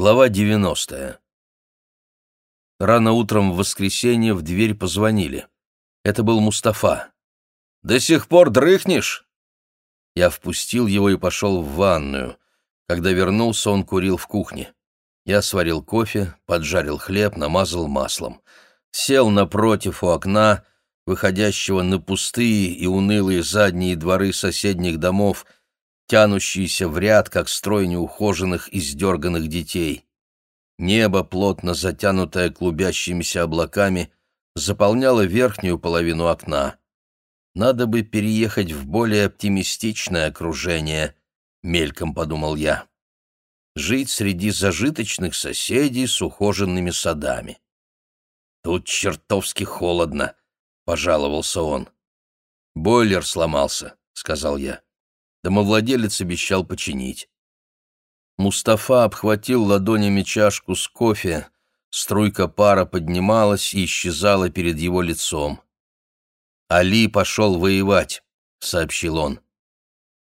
Глава 90. Рано утром в воскресенье в дверь позвонили. Это был Мустафа. «До сих пор дрыхнешь?» Я впустил его и пошел в ванную. Когда вернулся, он курил в кухне. Я сварил кофе, поджарил хлеб, намазал маслом. Сел напротив у окна, выходящего на пустые и унылые задние дворы соседних домов — тянущиеся в ряд, как строй неухоженных и сдерганных детей. Небо, плотно затянутое клубящимися облаками, заполняло верхнюю половину окна. Надо бы переехать в более оптимистичное окружение, мельком подумал я. Жить среди зажиточных соседей с ухоженными садами. Тут чертовски холодно, пожаловался он. Бойлер сломался, сказал я. Домовладелец обещал починить. Мустафа обхватил ладонями чашку с кофе, струйка пара поднималась и исчезала перед его лицом. «Али пошел воевать», — сообщил он.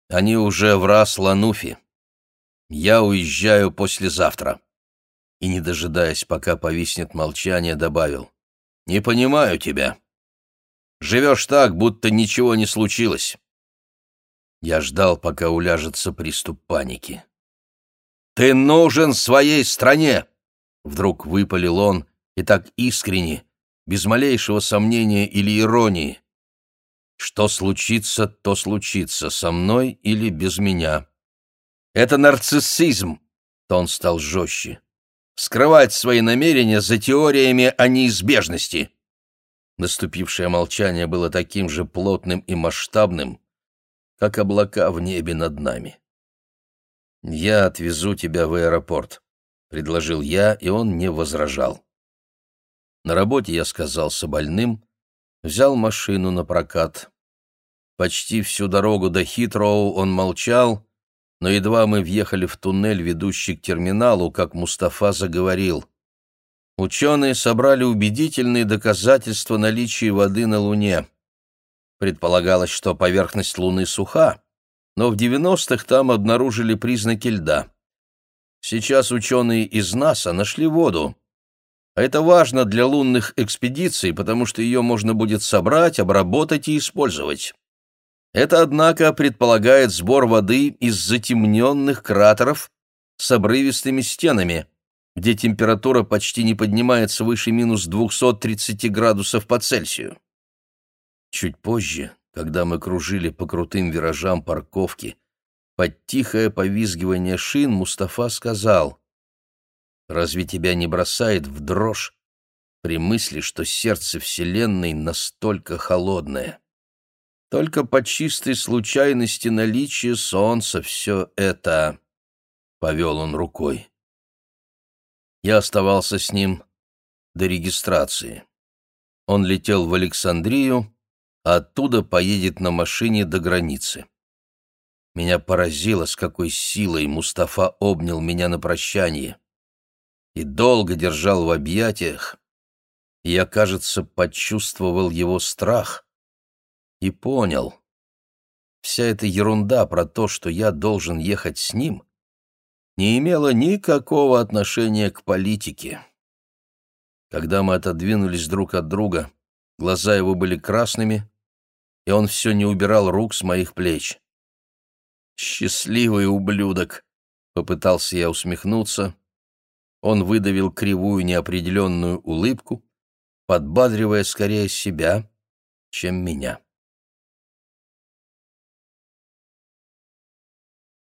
«Они уже в Рас-Лануфи. Я уезжаю послезавтра». И, не дожидаясь, пока повиснет молчание, добавил. «Не понимаю тебя. Живешь так, будто ничего не случилось. Я ждал, пока уляжется приступ паники. «Ты нужен своей стране!» Вдруг выпалил он, и так искренне, без малейшего сомнения или иронии. «Что случится, то случится, со мной или без меня». «Это нарциссизм!» — тон стал жестче. «Скрывать свои намерения за теориями о неизбежности!» Наступившее молчание было таким же плотным и масштабным, как облака в небе над нами. «Я отвезу тебя в аэропорт», — предложил я, и он не возражал. На работе я сказался больным, взял машину на прокат. Почти всю дорогу до Хитроу он молчал, но едва мы въехали в туннель, ведущий к терминалу, как Мустафа заговорил. Ученые собрали убедительные доказательства наличия воды на Луне. Предполагалось, что поверхность Луны суха, но в 90-х там обнаружили признаки льда. Сейчас ученые из НАСА нашли воду. А это важно для лунных экспедиций, потому что ее можно будет собрать, обработать и использовать. Это, однако, предполагает сбор воды из затемненных кратеров с обрывистыми стенами, где температура почти не поднимается выше минус 230 градусов по Цельсию. Чуть позже, когда мы кружили по крутым виражам парковки, под тихое повизгивание шин Мустафа сказал, «Разве тебя не бросает в дрожь при мысли, что сердце Вселенной настолько холодное? Только по чистой случайности наличия Солнца все это...» — повел он рукой. Я оставался с ним до регистрации. Он летел в Александрию, оттуда поедет на машине до границы. Меня поразило, с какой силой Мустафа обнял меня на прощание и долго держал в объятиях. я, кажется, почувствовал его страх и понял. Вся эта ерунда про то, что я должен ехать с ним, не имела никакого отношения к политике. Когда мы отодвинулись друг от друга, глаза его были красными, и он все не убирал рук с моих плеч. «Счастливый ублюдок!» — попытался я усмехнуться. Он выдавил кривую неопределенную улыбку, подбадривая скорее себя, чем меня.